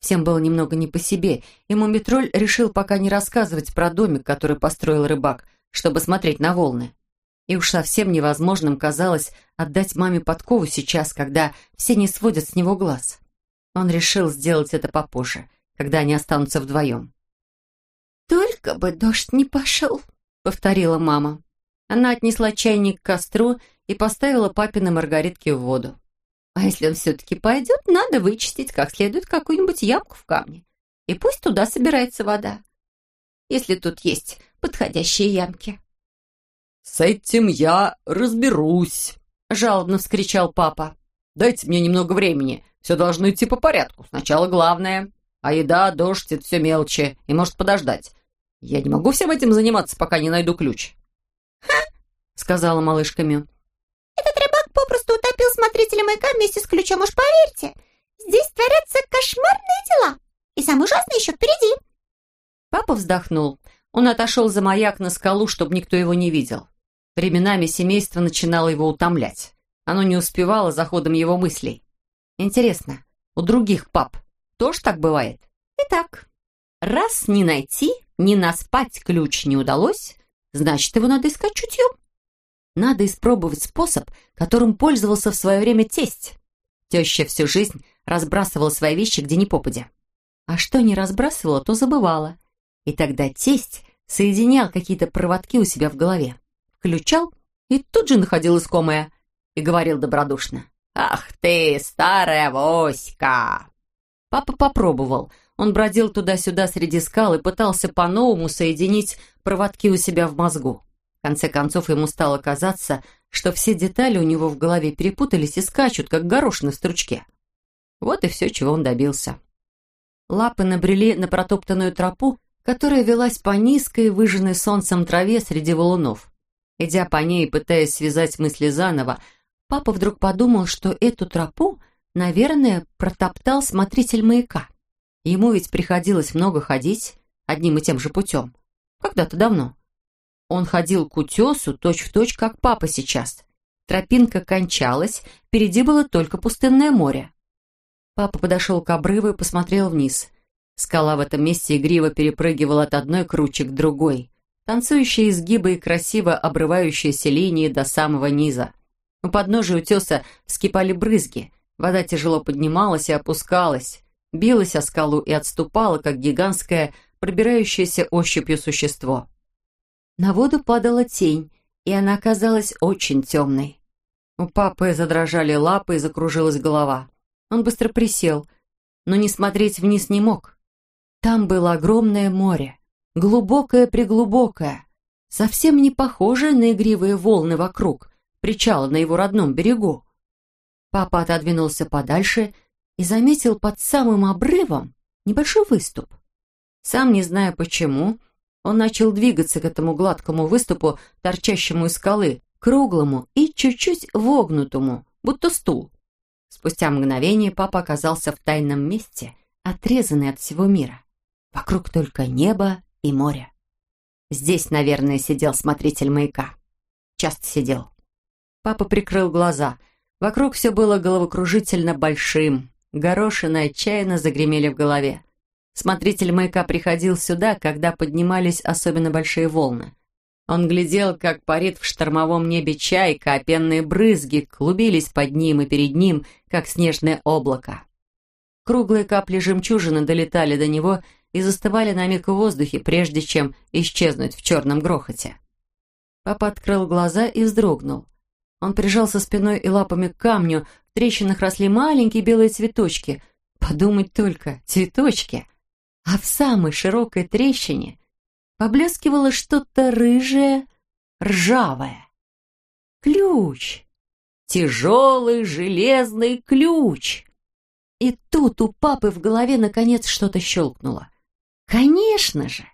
Всем было немного не по себе, и мумитроль решил пока не рассказывать про домик, который построил рыбак, чтобы смотреть на волны. И уж совсем невозможным казалось отдать маме подкову сейчас, когда все не сводят с него глаз. Он решил сделать это попозже, когда они останутся вдвоем. «Только бы дождь не пошел», — повторила мама. Она отнесла чайник к костру и поставила папины маргаритки в воду. А если он все-таки пойдет, надо вычистить как следует какую-нибудь ямку в камне. И пусть туда собирается вода. Если тут есть подходящие ямки. «С этим я разберусь», — жалобно вскричал папа. «Дайте мне немного времени. Все должно идти по порядку. Сначала главное. А еда, дождь — это все мелочи и может подождать. Я не могу всем этим заниматься, пока не найду ключ». «Ха!» — сказала малышка Мю попросту утопил смотрителя маяка вместе с ключом, уж поверьте. Здесь творятся кошмарные дела. И самое ужасное еще впереди. Папа вздохнул. Он отошел за маяк на скалу, чтобы никто его не видел. Временами семейство начинало его утомлять. Оно не успевало за ходом его мыслей. Интересно, у других пап тоже так бывает? Итак, раз не найти, не наспать ключ не удалось, значит, его надо искать чутьем. Надо испробовать способ, которым пользовался в свое время тесть. Теща всю жизнь разбрасывала свои вещи где ни попадя. А что не разбрасывала, то забывала. И тогда тесть соединял какие-то проводки у себя в голове, включал и тут же находил искомое и говорил добродушно. «Ах ты, старая воська!» Папа попробовал. Он бродил туда-сюда среди скал и пытался по-новому соединить проводки у себя в мозгу. В конце концов, ему стало казаться, что все детали у него в голове перепутались и скачут, как горошины в стручке. Вот и все, чего он добился. Лапы набрели на протоптанную тропу, которая велась по низкой, выжженной солнцем траве среди валунов. Идя по ней и пытаясь связать мысли заново, папа вдруг подумал, что эту тропу, наверное, протоптал смотритель маяка. Ему ведь приходилось много ходить одним и тем же путем. Когда-то давно. Он ходил к утесу точь-в-точь, точь, как папа сейчас. Тропинка кончалась, впереди было только пустынное море. Папа подошел к обрыву и посмотрел вниз. Скала в этом месте игриво перепрыгивала от одной кручи к другой, танцующие изгибы и красиво обрывающиеся линии до самого низа. У подножия утеса вскипали брызги, вода тяжело поднималась и опускалась, билась о скалу и отступала, как гигантское, пробирающееся ощупью существо. На воду падала тень, и она оказалась очень темной. У папы задрожали лапы и закружилась голова. Он быстро присел, но не смотреть вниз не мог. Там было огромное море, глубокое-преглубокое, совсем не похожее на игривые волны вокруг, причала на его родном берегу. Папа отодвинулся подальше и заметил под самым обрывом небольшой выступ. Сам не зная почему, он начал двигаться к этому гладкому выступу, торчащему из скалы, круглому и чуть-чуть вогнутому, будто стул. Спустя мгновение папа оказался в тайном месте, отрезанный от всего мира. Вокруг только небо и море. Здесь, наверное, сидел смотритель маяка. Часто сидел. Папа прикрыл глаза. Вокруг все было головокружительно большим. Горошины отчаянно загремели в голове. Смотритель маяка приходил сюда, когда поднимались особенно большие волны. Он глядел, как парит в штормовом небе чайка, а пенные брызги клубились под ним и перед ним, как снежное облако. Круглые капли жемчужины долетали до него и застывали на миг в воздухе, прежде чем исчезнуть в черном грохоте. Папа открыл глаза и вздрогнул. Он прижался спиной и лапами к камню, трещинах росли маленькие белые цветочки. Подумать только, цветочки! а в самой широкой трещине поблескивало что-то рыжее, ржавое. Ключ! Тяжелый железный ключ! И тут у папы в голове наконец что-то щелкнуло. Конечно же!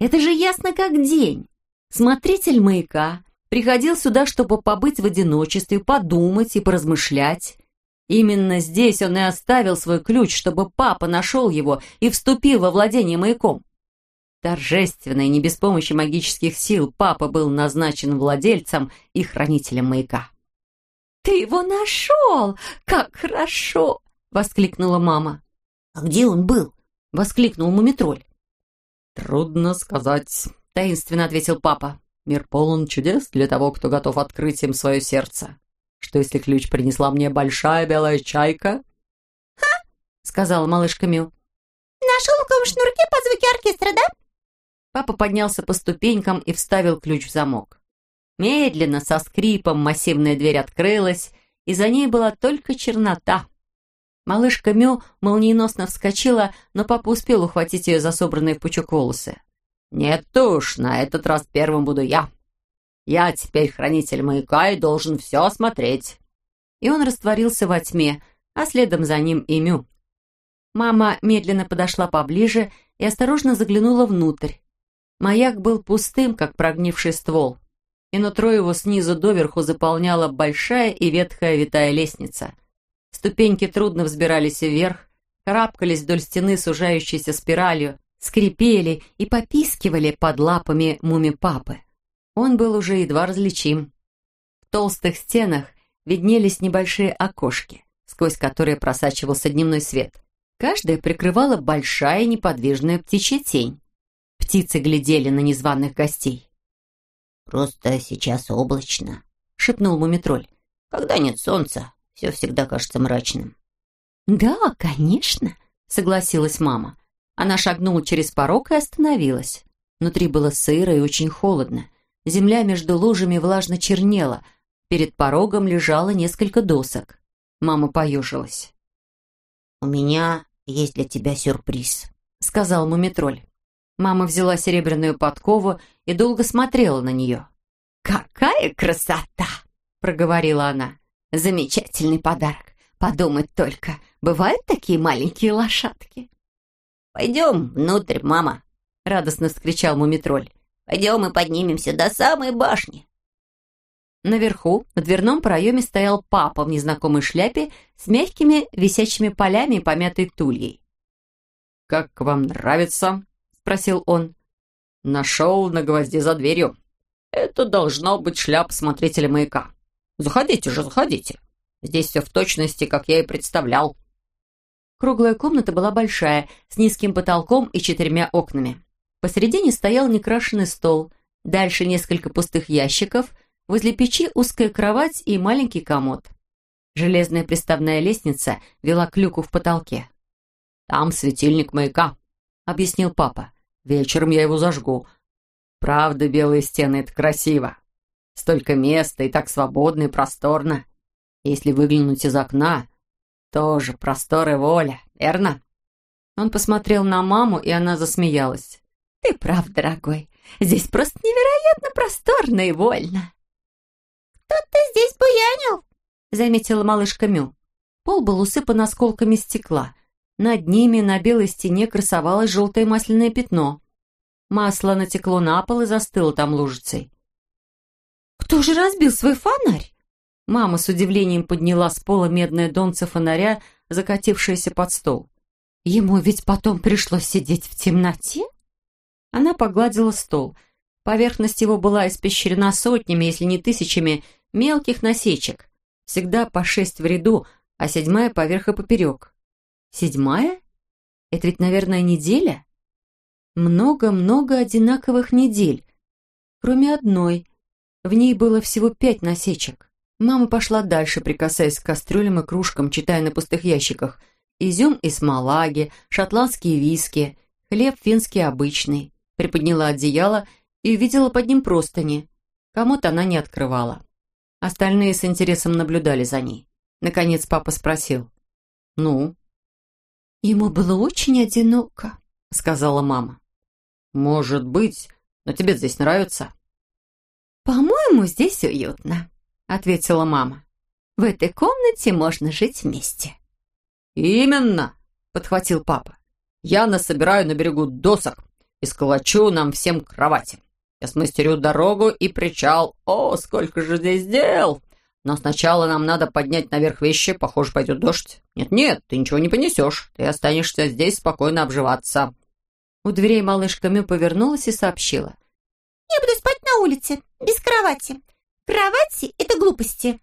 Это же ясно как день. Смотритель маяка приходил сюда, чтобы побыть в одиночестве, подумать и поразмышлять. Именно здесь он и оставил свой ключ, чтобы папа нашел его и вступил во владение маяком. Торжественно и не без помощи магических сил папа был назначен владельцем и хранителем маяка. «Ты его нашел! Как хорошо!» — воскликнула мама. «А где он был?» — воскликнул Мумитроль. «Трудно сказать», — таинственно ответил папа. «Мир полон чудес для того, кто готов открыть им свое сердце. Что если ключ принесла мне большая белая чайка?» «Ха!» — сказала малышка Мю. «На шелковом шнурке по звуке оркестра, да?» Папа поднялся по ступенькам и вставил ключ в замок. Медленно, со скрипом, массивная дверь открылась, и за ней была только чернота. Малышка Мю молниеносно вскочила, но папа успел ухватить ее за собранные в пучок волосы. «Нет уж, на этот раз первым буду я. Я теперь хранитель маяка и должен все осмотреть». И он растворился во тьме, а следом за ним и Мю. Мама медленно подошла поближе и осторожно заглянула внутрь. Маяк был пустым, как прогнивший ствол, и нутро его снизу доверху заполняла большая и ветхая витая лестница. Ступеньки трудно взбирались вверх, карабкались вдоль стены, сужающейся спиралью, скрипели и попискивали под лапами муми-папы. Он был уже едва различим. В толстых стенах виднелись небольшие окошки, сквозь которые просачивался дневной свет. Каждая прикрывала большая неподвижная птичья тень. Птицы глядели на незваных гостей. «Просто сейчас облачно», — шепнул мумитроль. «Когда нет солнца, все всегда кажется мрачным». «Да, конечно», — согласилась мама. Она шагнула через порог и остановилась. Внутри было сыро и очень холодно. Земля между лужами влажно чернела. Перед порогом лежало несколько досок. Мама поежилась. «У меня есть для тебя сюрприз», — сказал мумитроль. Мама взяла серебряную подкову и долго смотрела на нее. «Какая красота!» — проговорила она. «Замечательный подарок. Подумать только, бывают такие маленькие лошадки?» «Пойдем внутрь, мама!» — радостно вскричал Мумитроль. «Пойдем и поднимемся до самой башни!» Наверху, в дверном проеме стоял папа в незнакомой шляпе с мягкими висячими полями и помятой тульей. «Как вам нравится?» — спросил он. «Нашел на гвозде за дверью. Это должно быть шляп смотрителя маяка. Заходите же, заходите. Здесь все в точности, как я и представлял». Круглая комната была большая, с низким потолком и четырьмя окнами. Посередине стоял некрашенный стол, дальше несколько пустых ящиков, возле печи узкая кровать и маленький комод. Железная приставная лестница вела к люку в потолке. «Там светильник маяка», — объяснил папа. «Вечером я его зажгу. Правда, белые стены — это красиво. Столько места и так свободно и просторно. Если выглянуть из окна, тоже простор и воля, верно?» Он посмотрел на маму, и она засмеялась. «Ты прав, дорогой. Здесь просто невероятно просторно и вольно». «Кто-то здесь буянил», — заметила малышка Мю. Пол был усыпан осколками стекла. Над ними на белой стене красовалось желтое масляное пятно. Масло натекло на пол и застыло там лужицей. «Кто же разбил свой фонарь?» Мама с удивлением подняла с пола медное донце фонаря, закатившееся под стол. «Ему ведь потом пришлось сидеть в темноте?» Она погладила стол. Поверхность его была испещрена сотнями, если не тысячами, мелких насечек. Всегда по шесть в ряду, а седьмая поверх и поперек. Седьмая? Это ведь, наверное, неделя? Много-много одинаковых недель, кроме одной. В ней было всего пять насечек. Мама пошла дальше, прикасаясь к кастрюлям и кружкам, читая на пустых ящиках. Изюм из малаги, шотландские виски, хлеб финский обычный. Приподняла одеяло и увидела под ним простыни. Кому-то она не открывала. Остальные с интересом наблюдали за ней. Наконец папа спросил. «Ну?» «Ему было очень одиноко», — сказала мама. «Может быть, но тебе здесь нравится?» «По-моему, здесь уютно», — ответила мама. «В этой комнате можно жить вместе». «Именно!» — подхватил папа. «Я насобираю на берегу досок и сколочу нам всем кровати. Я смастерю дорогу и причал. О, сколько же здесь дел! Но сначала нам надо поднять наверх вещи, похоже, пойдет дождь. Нет-нет, ты ничего не понесешь, ты останешься здесь спокойно обживаться». У дверей малышка Мю повернулась и сообщила. «Я буду спать на улице, без кровати. Кровати — это глупости».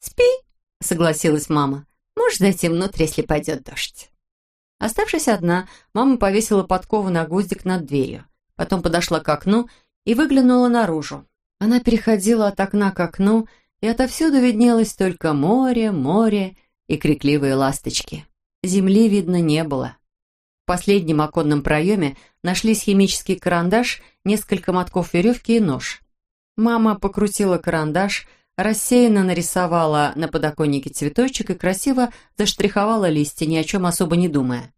«Спи», — согласилась мама. «Можешь зайти внутрь, если пойдет дождь». Оставшись одна, мама повесила подкову на гвоздик над дверью. Потом подошла к окну и выглянула наружу. Она переходила от окна к окну, и отовсюду виднелось только море, море и крикливые ласточки. Земли видно не было. В последнем оконном проеме нашлись химический карандаш, несколько мотков веревки и нож. Мама покрутила карандаш, рассеянно нарисовала на подоконнике цветочек и красиво заштриховала листья, ни о чем особо не думая.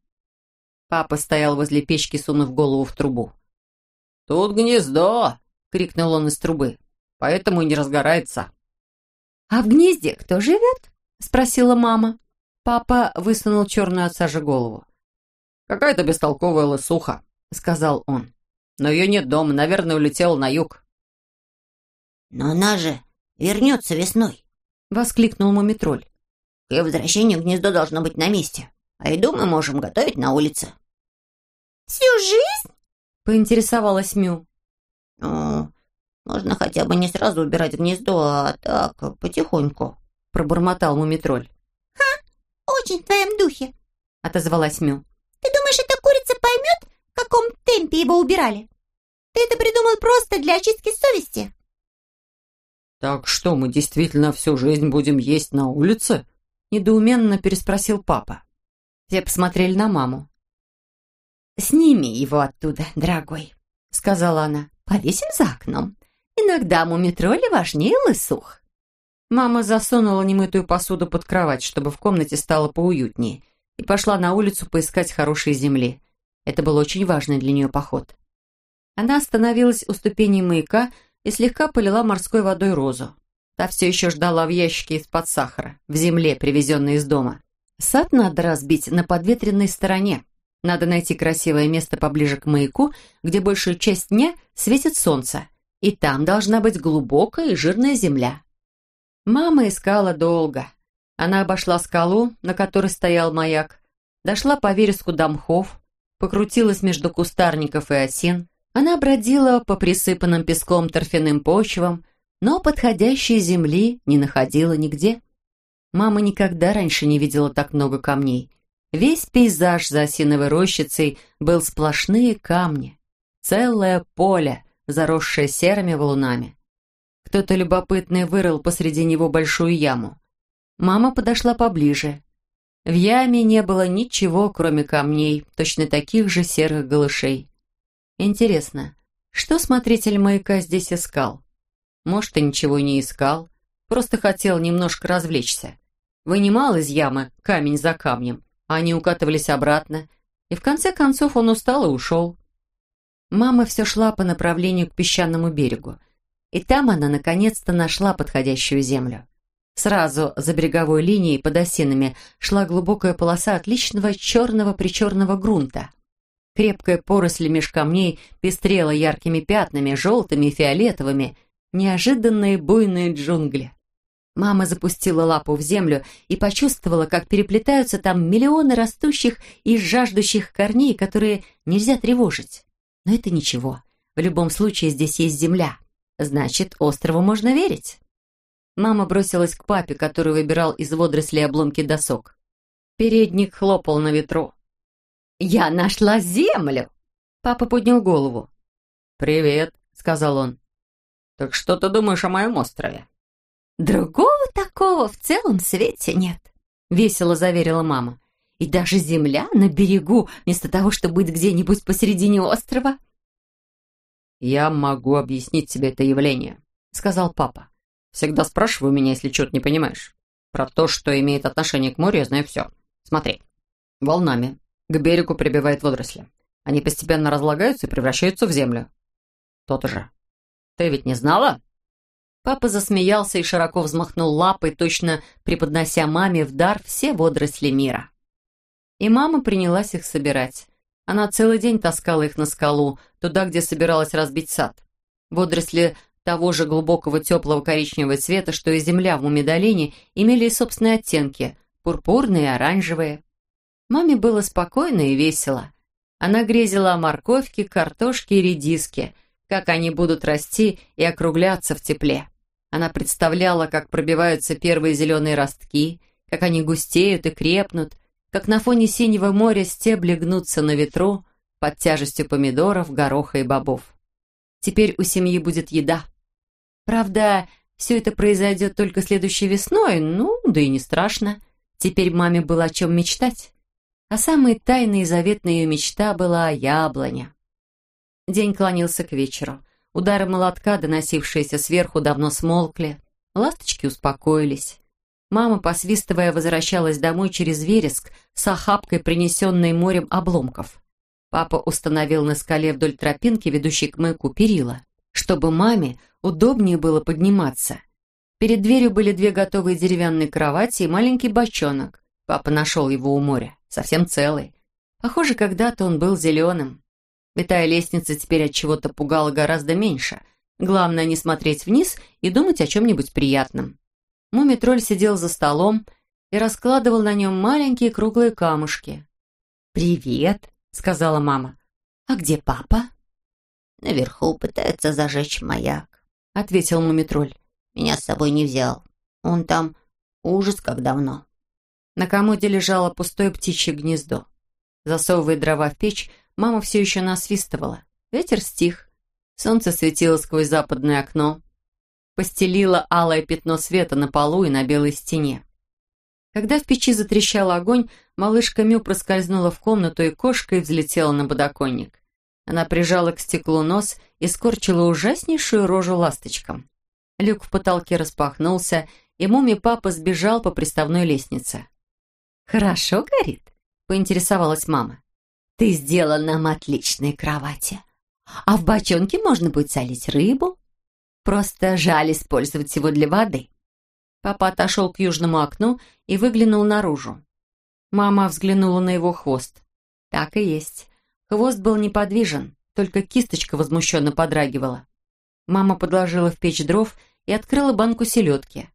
Папа стоял возле печки, сунув голову в трубу. «Тут гнездо!» — крикнул он из трубы. «Поэтому и не разгорается». «А в гнезде кто живет?» — спросила мама. Папа высунул черную от сажи голову. «Какая-то бестолковая лысуха», — сказал он. «Но ее нет дома, наверное, улетела на юг». «Но она же вернется весной», — воскликнул Мумитроль. «К ее возвращению гнездо должно быть на месте, а еду мы можем готовить на улице». «Всю жизнь?» — поинтересовалась Мю. «Ну, можно хотя бы не сразу убирать гнездо, а так, потихоньку», — пробормотал Мумитроль. «Ха, очень в твоем духе», — отозвалась Мю. «Ты думаешь, эта курица поймет, в каком темпе его убирали? Ты это придумал просто для очистки совести?» «Так что, мы действительно всю жизнь будем есть на улице?» Недоуменно переспросил папа. Все посмотрели на маму. «Сними его оттуда, дорогой», — сказала она. «Повесим за окном. Иногда мумитроли важнее лысух». Мама засунула немытую посуду под кровать, чтобы в комнате стало поуютнее, и пошла на улицу поискать хорошей земли. Это был очень важный для нее поход. Она остановилась у ступеней маяка и слегка полила морской водой розу. Та все еще ждала в ящике из-под сахара, в земле, привезенной из дома. Сад надо разбить на подветренной стороне. Надо найти красивое место поближе к маяку, где большую часть дня светит солнце. И там должна быть глубокая и жирная земля. Мама искала долго. Она обошла скалу, на которой стоял маяк, дошла по вереску домхов, покрутилась между кустарников и осин, она бродила по присыпанным песком торфяным почвам, но подходящей земли не находила нигде. Мама никогда раньше не видела так много камней. Весь пейзаж за осиновой рощицей был сплошные камни. Целое поле, заросшее серыми валунами. Кто-то любопытный вырыл посреди него большую яму. Мама подошла поближе. В яме не было ничего, кроме камней, точно таких же серых голышей. Интересно, что смотритель маяка здесь искал? Может, и ничего не искал, просто хотел немножко развлечься. Вынимал из ямы камень за камнем, а они укатывались обратно, и в конце концов он устал и ушел. Мама все шла по направлению к песчаному берегу, и там она наконец-то нашла подходящую землю. Сразу за береговой линией под осинами шла глубокая полоса отличного черного-причерного грунта – Крепкая поросль меж камней пестрела яркими пятнами, желтыми и фиолетовыми, неожиданные буйные джунгли. Мама запустила лапу в землю и почувствовала, как переплетаются там миллионы растущих и жаждущих корней, которые нельзя тревожить. Но это ничего. В любом случае здесь есть земля. Значит, острову можно верить. Мама бросилась к папе, который выбирал из водорослей обломки досок. Передник хлопал на ветру. «Я нашла землю!» Папа поднял голову. «Привет», — сказал он. «Так что ты думаешь о моем острове?» «Другого такого в целом свете нет», — весело заверила мама. «И даже земля на берегу, вместо того, чтобы быть где-нибудь посередине острова». «Я могу объяснить тебе это явление», — сказал папа. «Всегда спрашивай меня, если что-то не понимаешь. Про то, что имеет отношение к морю, я знаю все. Смотри. Волнами, к берегу прибивает водоросли. Они постепенно разлагаются и превращаются в землю. Тот же. Ты ведь не знала? Папа засмеялся и широко взмахнул лапой, точно преподнося маме в дар все водоросли мира. и мама принялась их собирать. Она целый день таскала их на скалу, туда, где собиралась разбить сад. Водоросли того же глубокого теплого коричневого цвета, что и земля в Мумидолине, имели собственные оттенки – пурпурные и оранжевые. Маме было спокойно и весело. Она грезила о морковке, картошке и редиске, как они будут расти и округляться в тепле. Она представляла, как пробиваются первые зеленые ростки, как они густеют и крепнут, как на фоне синего моря стебли гнутся на ветру под тяжестью помидоров, гороха и бобов. Теперь у семьи будет еда. Правда, все это произойдет только следующей весной, ну, да и не страшно. Теперь маме было о чем мечтать. А самой тайной и заветной ее мечта была яблоня. День клонился к вечеру. Удары молотка, доносившиеся сверху, давно смолкли. Ласточки успокоились. Мама, посвистывая, возвращалась домой через вереск с охапкой, принесенной морем обломков. Папа установил на скале вдоль тропинки, ведущей к маяку, перила, чтобы маме удобнее было подниматься. Перед дверью были две готовые деревянные кровати и маленький бочонок. Папа нашел его у моря, совсем целый. Похоже, когда-то он был зеленым. Витая лестница теперь от чего-то пугала гораздо меньше. Главное не смотреть вниз и думать о чем-нибудь приятном. Мумитроль сидел за столом и раскладывал на нем маленькие круглые камушки. «Привет», — сказала мама. «А где папа?» «Наверху пытается зажечь маяк», — ответил Мумитроль. «Меня с собой не взял. Он там ужас как давно». На комоде лежало пустое птичье гнездо. Засовывая дрова в печь, мама все еще насвистывала. Ветер стих. Солнце светило сквозь западное окно. Постелило алое пятно света на полу и на белой стене. Когда в печи затрещал огонь, малышка Мю проскользнула в комнату и кошкой взлетела на подоконник. Она прижала к стеклу нос и скорчила ужаснейшую рожу ласточкам. Люк в потолке распахнулся, и муми папа сбежал по приставной лестнице. «Хорошо горит?» — поинтересовалась мама. «Ты сделал нам отличные кровати. А в бочонке можно будет солить рыбу. Просто жаль использовать его для воды». Папа отошел к южному окну и выглянул наружу. Мама взглянула на его хвост. Так и есть. Хвост был неподвижен, только кисточка возмущенно подрагивала. Мама подложила в печь дров и открыла банку селедки.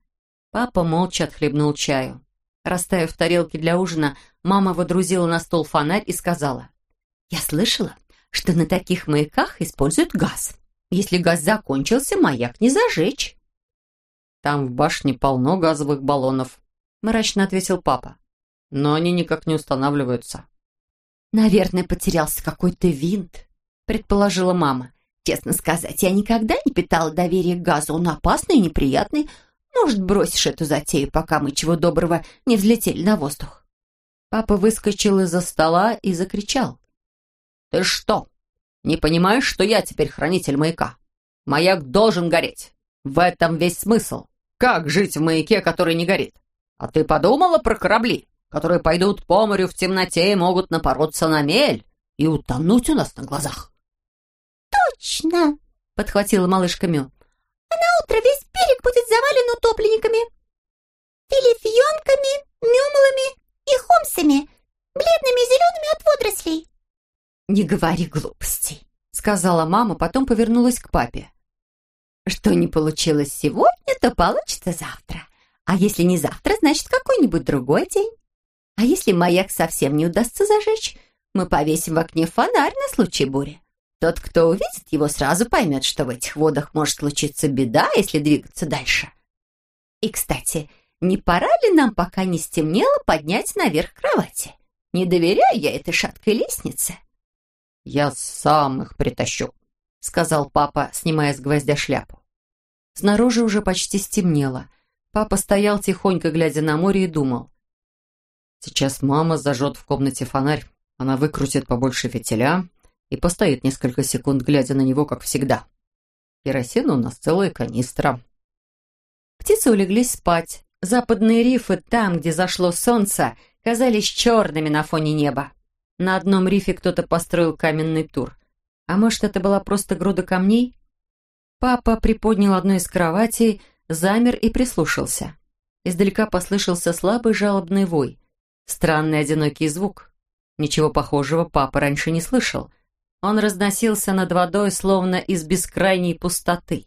Папа молча отхлебнул чаю. Расставив тарелки для ужина, мама водрузила на стол фонарь и сказала. «Я слышала, что на таких маяках используют газ. Если газ закончился, маяк не зажечь». «Там в башне полно газовых баллонов», — мрачно ответил папа. «Но они никак не устанавливаются». «Наверное, потерялся какой-то винт», — предположила мама. «Честно сказать, я никогда не питала доверия к газу. Он опасный и неприятный. Может, бросишь эту затею, пока мы чего доброго не взлетели на воздух?» Папа выскочил из-за стола и закричал. «Ты что, не понимаешь, что я теперь хранитель маяка? Маяк должен гореть. В этом весь смысл. Как жить в маяке, который не горит? А ты подумала про корабли, которые пойдут по морю в темноте и могут напороться на мель и утонуть у нас на глазах?» «Точно!» — подхватила малышка Мю. «А на утро весь берег будет завален утопленниками, филифьонками, мюмлами и хомсами, бледными и зелеными от водорослей». «Не говори глупостей», — сказала мама, потом повернулась к папе. «Что не получилось сегодня, то получится завтра. А если не завтра, значит, какой-нибудь другой день. А если маяк совсем не удастся зажечь, мы повесим в окне фонарь на случай бури. Тот, кто увидит его, сразу поймет, что в этих водах может случиться беда, если двигаться дальше. И, кстати, не пора ли нам, пока не стемнело, поднять наверх кровати? Не доверяю я этой шаткой лестнице». «Я сам их притащу», — сказал папа, снимая с гвоздя шляпу. Снаружи уже почти стемнело. Папа стоял тихонько, глядя на море, и думал. «Сейчас мама зажжет в комнате фонарь. Она выкрутит побольше фитиля и постоит несколько секунд, глядя на него, как всегда. Керосина у нас целая канистра». Птицы улеглись спать. Западные рифы, там, где зашло солнце, казались черными на фоне неба. На одном рифе кто-то построил каменный тур. А может, это была просто груда камней? Папа приподнял одну из кроватей, замер и прислушался. Издалека послышался слабый жалобный вой. Странный одинокий звук, Ничего похожего папа раньше не слышал. Он разносился над водой, словно из бескрайней пустоты.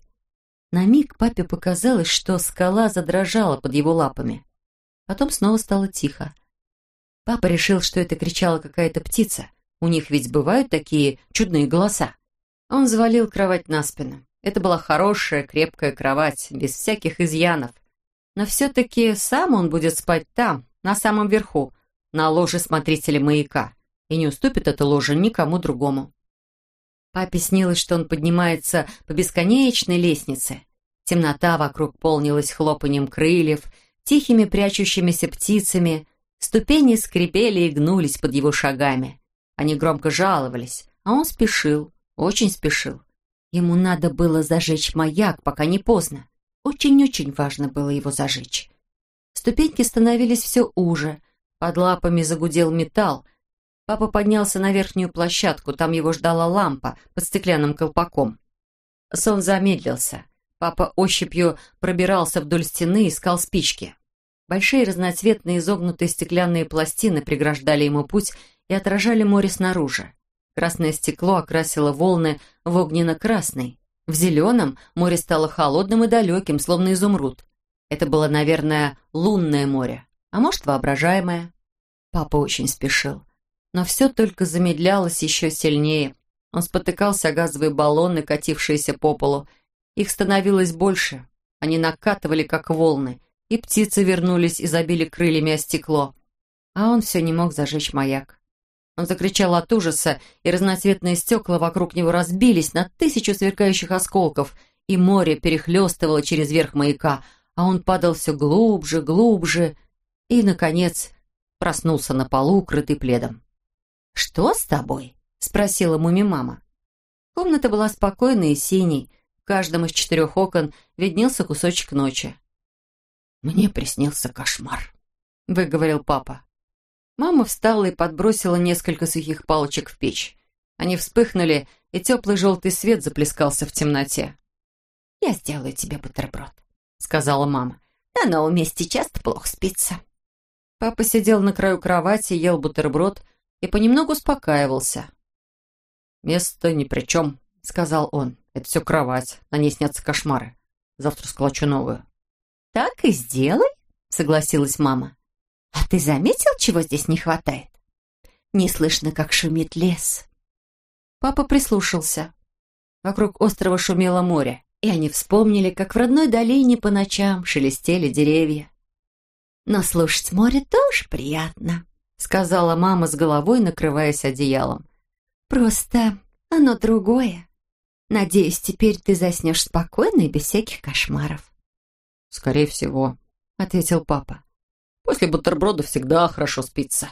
На миг папе показалось, что скала задрожала под его лапами. Потом снова стало тихо. Папа решил, что это кричала какая-то птица. У них ведь бывают такие чудные голоса. Он завалил кровать на спину. Это была хорошая, крепкая кровать, без всяких изъянов. Но все-таки сам он будет спать там, на самом верху, на ложе смотрителя маяка, и не уступит это ложе никому другому. Папе снилось, что он поднимается по бесконечной лестнице. Темнота вокруг полнилась хлопанием крыльев, тихими прячущимися птицами, ступени скрипели и гнулись под его шагами. Они громко жаловались, а он спешил, очень спешил. Ему надо было зажечь маяк, пока не поздно. Очень-очень важно было его зажечь. Ступеньки становились все уже, под лапами загудел металл. Папа поднялся на верхнюю площадку, там его ждала лампа под стеклянным колпаком. Сон замедлился. Папа ощупью пробирался вдоль стены и искал спички. Большие разноцветные изогнутые стеклянные пластины преграждали ему путь и отражали море снаружи. Красное стекло окрасило волны в огненно-красный. В зеленом море стало холодным и далеким, словно изумруд. Это было, наверное, лунное море, а может, воображаемое. Папа очень спешил. Но все только замедлялось еще сильнее. Он спотыкался о газовые баллоны, катившиеся по полу. Их становилось больше. Они накатывали, как волны, и птицы вернулись и забили крыльями о стекло. А он все не мог зажечь маяк. Он закричал от ужаса, и разноцветные стекла вокруг него разбились на тысячу сверкающих осколков, и море перехлестывало через верх маяка, а он падал все глубже, глубже, и, наконец, проснулся на полу, укрытый пледом. «Что с тобой?» — спросила муми-мама. Комната была спокойной и синей, в каждом из четырех окон виднелся кусочек ночи. «Мне приснился кошмар», — выговорил папа. Мама встала и подбросила несколько сухих палочек в печь. Они вспыхнули, и теплый желтый свет заплескался в темноте. «Я сделаю тебе бутерброд», — сказала мама. «На новом месте часто плохо спится». Папа сидел на краю кровати, ел бутерброд и понемногу успокаивался. «Место ни при чем», — сказал он. «Это все кровать, на ней снятся кошмары. Завтра сколочу новую». «Так и сделай», — согласилась мама. «А ты заметил, чего здесь не хватает? Не слышно, как шумит лес». Папа прислушался. Вокруг острова шумело море, и они вспомнили, как в родной долине по ночам шелестели деревья. «Но слушать море тоже приятно», — сказала мама с головой, накрываясь одеялом. «Просто оно другое. Надеюсь, теперь ты заснешь спокойно и без всяких кошмаров». «Скорее всего», — ответил папа. После бутерброда всегда хорошо спится.